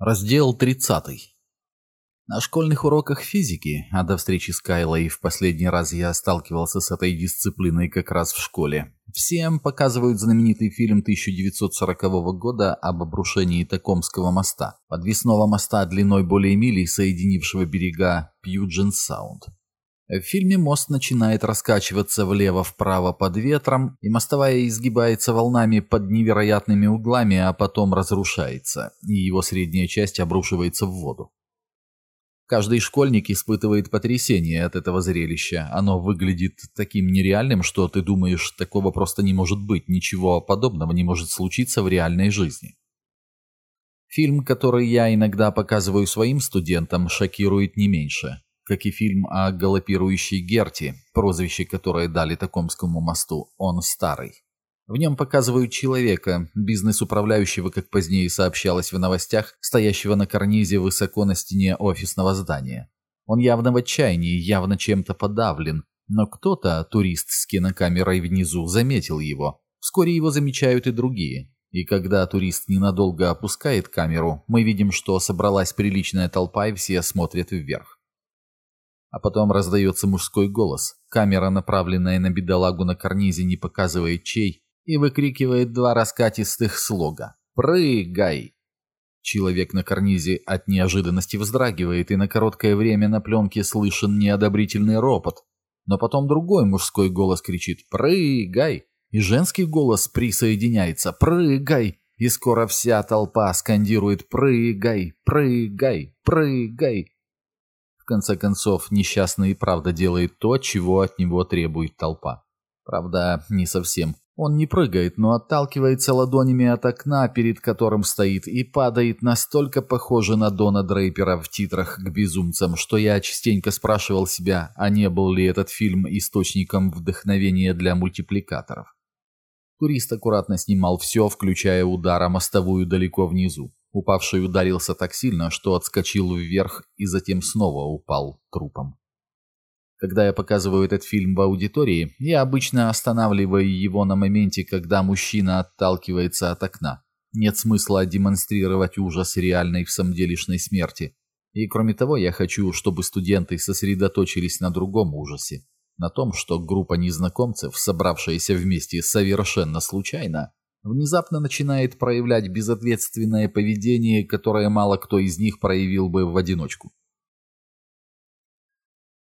Раздел 30. На школьных уроках физики, а до встречи с Кайлой в последний раз я сталкивался с этой дисциплиной как раз в школе. Всем показывают знаменитый фильм 1940 года об обрушении Токомского моста, подвесного моста длиной более мили, соединившего берега Пьюджен-Саунд. В фильме мост начинает раскачиваться влево-вправо под ветром, и мостовая изгибается волнами под невероятными углами, а потом разрушается, и его средняя часть обрушивается в воду. Каждый школьник испытывает потрясение от этого зрелища. Оно выглядит таким нереальным, что ты думаешь, такого просто не может быть, ничего подобного не может случиться в реальной жизни. Фильм, который я иногда показываю своим студентам, шокирует не меньше как и фильм о галопирующей Герти, прозвище которое дали Токомскому мосту, он старый. В нем показывают человека, бизнес-управляющего, как позднее сообщалось в новостях, стоящего на карнизе высоко на стене офисного здания. Он явно в отчаянии, явно чем-то подавлен, но кто-то, турист с кинокамерой внизу, заметил его. Вскоре его замечают и другие. И когда турист ненадолго опускает камеру, мы видим, что собралась приличная толпа и все смотрят вверх. А потом раздается мужской голос. Камера, направленная на бедолагу на карнизе, не показывает чей, и выкрикивает два раскатистых слога. «Прыгай!» Человек на карнизе от неожиданности вздрагивает, и на короткое время на пленке слышен неодобрительный ропот. Но потом другой мужской голос кричит «Прыгай!» И женский голос присоединяется «Прыгай!» И скоро вся толпа скандирует «Прыгай! Прыгай! Прыгай!» В конце концов, несчастный и правда делает то, чего от него требует толпа. Правда, не совсем. Он не прыгает, но отталкивается ладонями от окна, перед которым стоит, и падает настолько похоже на Дона Дрейпера в титрах к безумцам, что я частенько спрашивал себя, а не был ли этот фильм источником вдохновения для мультипликаторов. Турист аккуратно снимал все, включая удар о мостовую далеко внизу. Упавший ударился так сильно, что отскочил вверх и затем снова упал трупом. Когда я показываю этот фильм в аудитории, я обычно останавливаю его на моменте, когда мужчина отталкивается от окна. Нет смысла демонстрировать ужас реальной в самделишной смерти. И кроме того, я хочу, чтобы студенты сосредоточились на другом ужасе. На том, что группа незнакомцев, собравшаяся вместе совершенно случайно, внезапно начинает проявлять безответственное поведение, которое мало кто из них проявил бы в одиночку.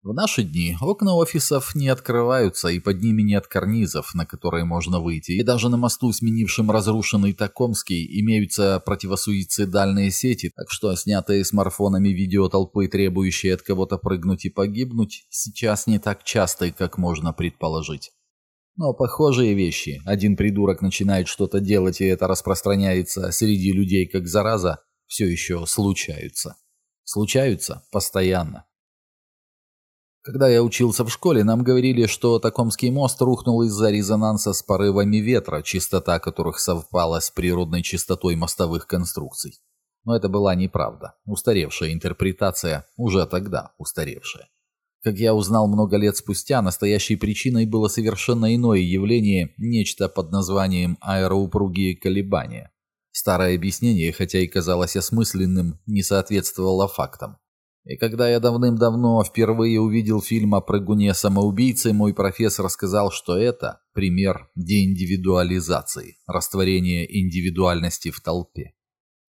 В наши дни окна офисов не открываются и под ними нет карнизов, на которые можно выйти, и даже на мосту, сменившем разрушенный Токомский, имеются противосуицидальные сети, так что снятые смартфонами видео толпы, требующие от кого-то прыгнуть и погибнуть, сейчас не так часто, как можно предположить. Но похожие вещи, один придурок начинает что-то делать, и это распространяется среди людей как зараза, все еще случаются. Случаются постоянно. Когда я учился в школе, нам говорили, что Токомский мост рухнул из-за резонанса с порывами ветра, частота которых совпала с природной частотой мостовых конструкций. Но это была неправда. Устаревшая интерпретация, уже тогда устаревшая. Как я узнал много лет спустя, настоящей причиной было совершенно иное явление, нечто под названием аэроупругие колебания. Старое объяснение, хотя и казалось осмысленным, не соответствовало фактам. И когда я давным-давно впервые увидел фильм о прыгуне-самоубийце, мой профессор сказал, что это пример деиндивидуализации, растворения индивидуальности в толпе.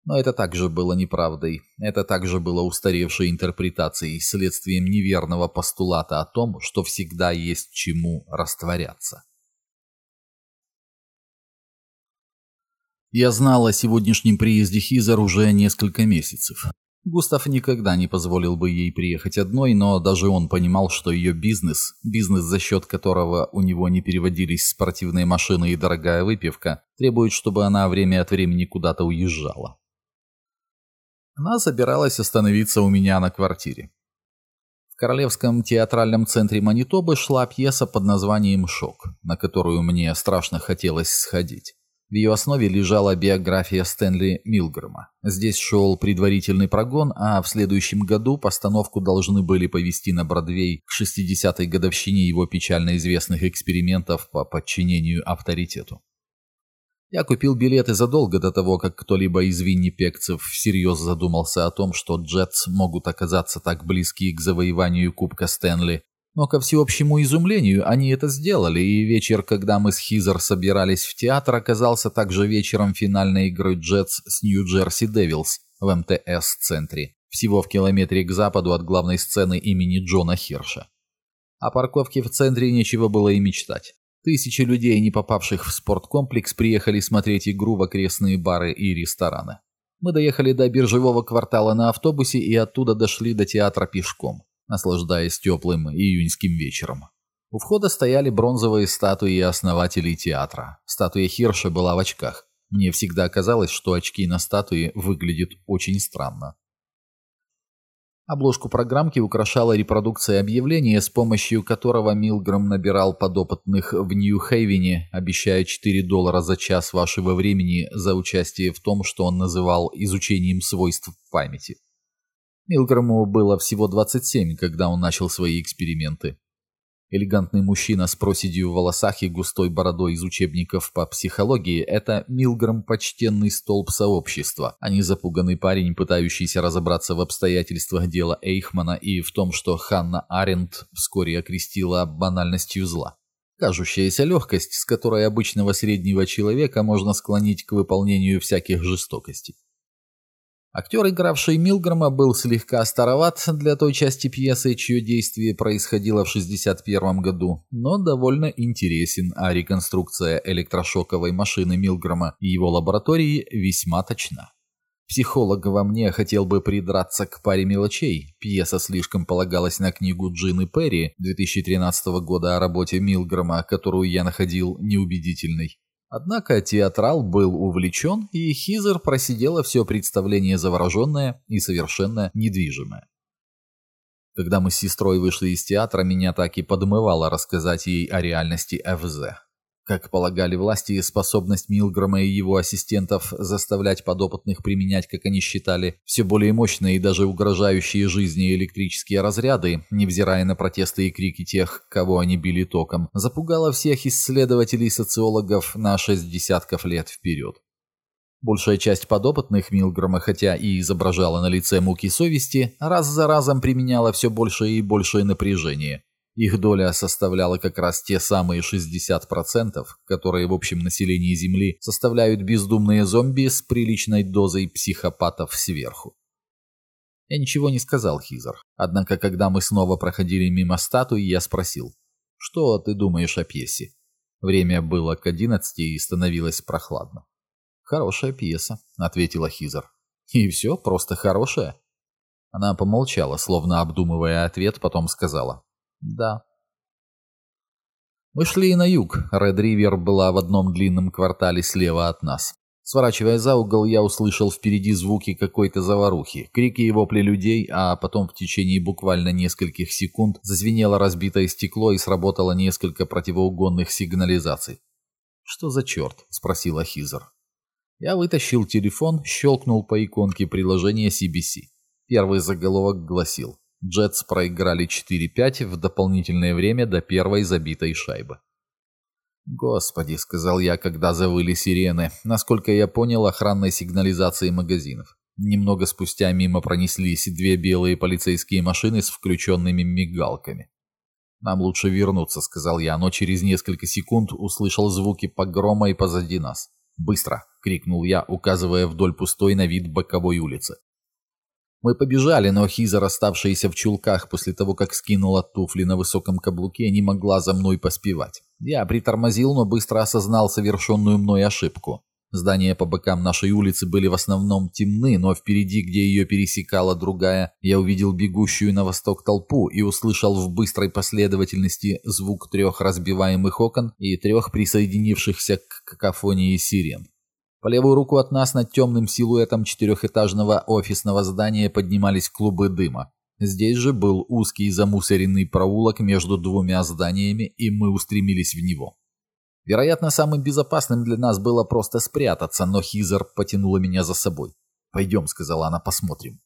Но это также было неправдой. Это также было устаревшей интерпретацией, следствием неверного постулата о том, что всегда есть чему растворяться. Я знал о сегодняшнем приезде Хизер уже несколько месяцев. Густав никогда не позволил бы ей приехать одной, но даже он понимал, что ее бизнес, бизнес, за счет которого у него не переводились спортивные машины и дорогая выпивка, требует, чтобы она время от времени куда-то уезжала. Она собиралась остановиться у меня на квартире. В Королевском театральном центре Манитобы шла пьеса под названием «Шок», на которую мне страшно хотелось сходить. В ее основе лежала биография Стэнли Милгрэма. Здесь шел предварительный прогон, а в следующем году постановку должны были повести на Бродвей к 60-й годовщине его печально известных экспериментов по подчинению авторитету. Я купил билеты задолго до того, как кто-либо из виннипекцев всерьез задумался о том, что Джетс могут оказаться так близки к завоеванию Кубка Стэнли. Но ко всеобщему изумлению они это сделали, и вечер, когда мы с Хизер собирались в театр, оказался также вечером финальной игры Джетс с Нью-Джерси Девилс в МТС-центре, всего в километре к западу от главной сцены имени Джона Хирша. О парковке в центре нечего было и мечтать. Тысячи людей, не попавших в спорткомплекс, приехали смотреть игру в окрестные бары и рестораны. Мы доехали до биржевого квартала на автобусе и оттуда дошли до театра пешком, наслаждаясь теплым июньским вечером. У входа стояли бронзовые статуи основателей театра. Статуя Хирша была в очках. Мне всегда казалось, что очки на статуе выглядят очень странно. Обложку программки украшала репродукция объявления, с помощью которого Милграм набирал подопытных в Нью-Хейвене, обещая 4 доллара за час вашего времени за участие в том, что он называл изучением свойств памяти. Милграму было всего 27, когда он начал свои эксперименты. Элегантный мужчина с проседью в волосах и густой бородой из учебников по психологии – это Милграм почтенный столб сообщества, а не запуганный парень, пытающийся разобраться в обстоятельствах дела Эйхмана и в том, что Ханна Аренд вскоре окрестила банальностью зла. Кажущаяся легкость, с которой обычного среднего человека можно склонить к выполнению всяких жестокостей. Актер, игравший Милгрома, был слегка староват для той части пьесы, чье действие происходило в 61 году, но довольно интересен, а реконструкция электрошоковой машины Милгрома и его лаборатории весьма точна. Психолог во мне хотел бы придраться к паре мелочей. Пьеса слишком полагалась на книгу Джины Перри 2013 года о работе Милгрома, которую я находил неубедительной. Однако театрал был увлечен, и Хизер просидела все представление завороженное и совершенно недвижимое. Когда мы с сестрой вышли из театра, меня так и подмывало рассказать ей о реальности ФЗ. Как полагали власти, способность Милгрома и его ассистентов заставлять подопытных применять, как они считали, все более мощные и даже угрожающие жизни электрические разряды, невзирая на протесты и крики тех, кого они били током, запугала всех исследователей и социологов на шесть десятков лет вперед. Большая часть подопытных Милгрома, хотя и изображала на лице муки совести, раз за разом применяла все большее и большее напряжение – их доля составляла как раз те самые 60%, которые в общем населении Земли составляют бездумные зомби с приличной дозой психопатов сверху. Я ничего не сказал, Хизер. Однако, когда мы снова проходили мимо статуи, я спросил, «Что ты думаешь о пьесе?» Время было к одиннадцати и становилось прохладно. «Хорошая пьеса», — ответила Хизер. «И все, просто хорошая?» Она помолчала, словно обдумывая ответ, потом сказала. Да. Мы шли на юг. Ред-Ривер была в одном длинном квартале слева от нас. Сворачивая за угол, я услышал впереди звуки какой-то заварухи, крики и вопли людей, а потом в течение буквально нескольких секунд зазвенело разбитое стекло и сработало несколько противоугонных сигнализаций. «Что за черт?» – спросила Хизер. Я вытащил телефон, щелкнул по иконке приложения CBC. Первый заголовок гласил Джетс проиграли 4-5 в дополнительное время до первой забитой шайбы. «Господи», — сказал я, когда завыли сирены, насколько я понял, охранной сигнализации магазинов. Немного спустя мимо пронеслись две белые полицейские машины с включенными мигалками. «Нам лучше вернуться», — сказал я, но через несколько секунд услышал звуки погрома и позади нас. «Быстро!» — крикнул я, указывая вдоль пустой на вид боковой улицы. Мы побежали, но Хиза, расставшаяся в чулках после того, как скинула туфли на высоком каблуке, не могла за мной поспевать. Я притормозил, но быстро осознал совершенную мной ошибку. Здания по бокам нашей улицы были в основном темны, но впереди, где ее пересекала другая, я увидел бегущую на восток толпу и услышал в быстрой последовательности звук трех разбиваемых окон и трех присоединившихся к какофонии сирен. По левую руку от нас над темным силуэтом четырехэтажного офисного здания поднимались клубы дыма. Здесь же был узкий замусоренный проулок между двумя зданиями, и мы устремились в него. Вероятно, самым безопасным для нас было просто спрятаться, но Хизер потянула меня за собой. «Пойдем», — сказала она, — «посмотрим».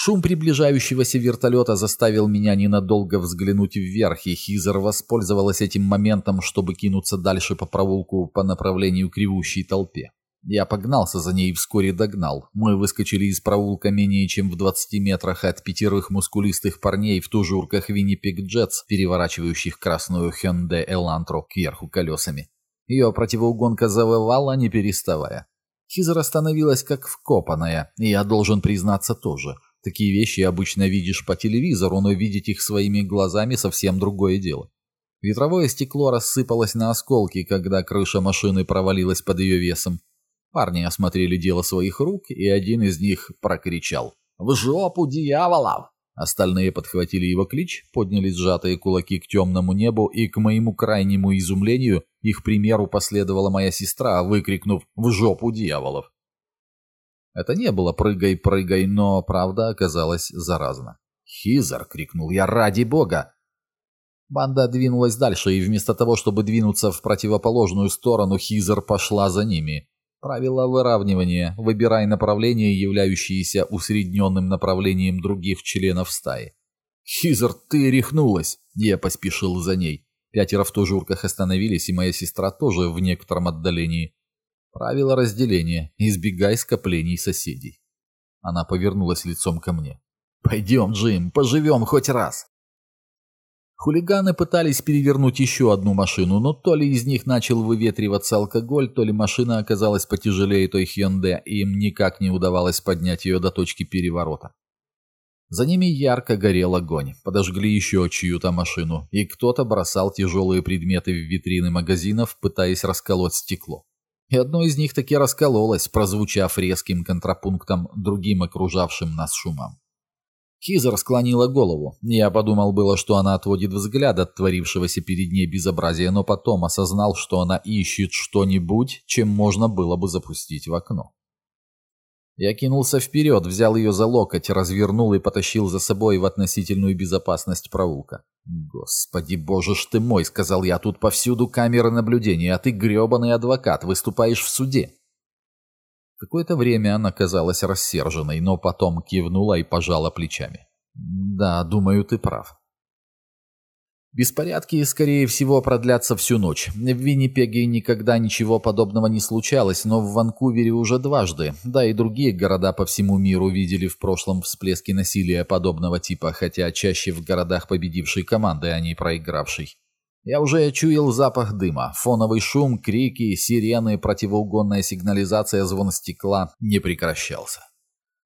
Шум приближающегося вертолета заставил меня ненадолго взглянуть вверх, и Хизер воспользовалась этим моментом, чтобы кинуться дальше по провулку по направлению к ревущей толпе. Я погнался за ней и вскоре догнал. Мы выскочили из проулка менее чем в 20 метрах от пятерых мускулистых парней в тужурках Winnipeg Джетс, переворачивающих красную Hyundai Elantra кверху колесами. Ее противоугонка завывала, не переставая. Хизер остановилась как вкопанная, и я должен признаться тоже – Такие вещи обычно видишь по телевизору, но видеть их своими глазами совсем другое дело. Ветровое стекло рассыпалось на осколки, когда крыша машины провалилась под ее весом. Парни осмотрели дело своих рук, и один из них прокричал «В жопу дьяволов!». Остальные подхватили его клич, подняли сжатые кулаки к темному небу, и, к моему крайнему изумлению, их примеру последовала моя сестра, выкрикнув «В жопу дьяволов!». Это не было «прыгай-прыгай», но правда оказалась заразна. «Хизер!» — крикнул я. «Ради бога!» Банда двинулась дальше, и вместо того, чтобы двинуться в противоположную сторону, Хизер пошла за ними. Правило выравнивания. Выбирай направление, являющееся усредненным направлением других членов стаи. «Хизер, ты рехнулась!» Я поспешил за ней. Пятеро в тужурках остановились, и моя сестра тоже в некотором отдалении. Правило разделения. Избегай скоплений соседей. Она повернулась лицом ко мне. «Пойдем, Джим, поживем хоть раз!» Хулиганы пытались перевернуть еще одну машину, но то ли из них начал выветриваться алкоголь, то ли машина оказалась потяжелее той Hyundai, и им никак не удавалось поднять ее до точки переворота. За ними ярко горел огонь, подожгли еще чью-то машину, и кто-то бросал тяжелые предметы в витрины магазинов, пытаясь расколоть стекло и одно из них таки раскололось, прозвучав резким контрапунктом другим окружавшим нас шумом. Хизер склонила голову. Я подумал было, что она отводит взгляд от творившегося перед ней безобразия, но потом осознал, что она ищет что-нибудь, чем можно было бы запустить в окно. Я кинулся вперед, взял ее за локоть, развернул и потащил за собой в относительную безопасность проулка. «Господи боже ж ты мой!» — сказал я. «Тут повсюду камеры наблюдения, а ты гребаный адвокат, выступаешь в суде». Какое-то время она казалась рассерженной, но потом кивнула и пожала плечами. «Да, думаю, ты прав. Беспорядки, скорее всего, продлятся всю ночь. В Виннипеге никогда ничего подобного не случалось, но в Ванкувере уже дважды. Да и другие города по всему миру видели в прошлом всплески насилия подобного типа, хотя чаще в городах победившей команды, а не проигравшей. Я уже чуял запах дыма, фоновый шум, крики, сирены, противоугонная сигнализация, звон стекла не прекращался.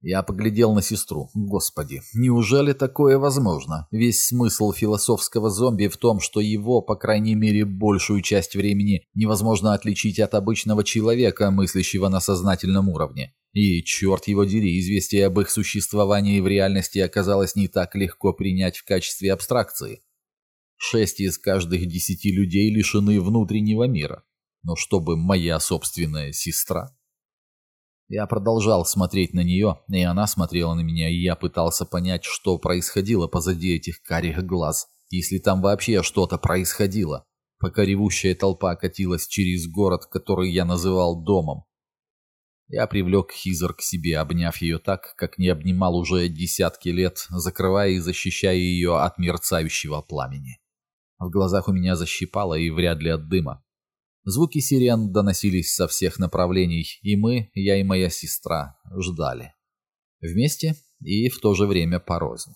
Я поглядел на сестру. Господи, неужели такое возможно? Весь смысл философского зомби в том, что его, по крайней мере, большую часть времени невозможно отличить от обычного человека, мыслящего на сознательном уровне. И, черт его дери, известие об их существовании в реальности оказалось не так легко принять в качестве абстракции. Шесть из каждых десяти людей лишены внутреннего мира. Но чтобы моя собственная сестра... Я продолжал смотреть на нее, и она смотрела на меня, и я пытался понять, что происходило позади этих карих глаз, если там вообще что-то происходило, пока ревущая толпа катилась через город, который я называл домом. Я привлек Хизер к себе, обняв ее так, как не обнимал уже десятки лет, закрывая и защищая ее от мерцающего пламени. В глазах у меня защипало и вряд ли от дыма. Звуки сирен доносились со всех направлений, и мы, я и моя сестра, ждали. Вместе и в то же время порознь.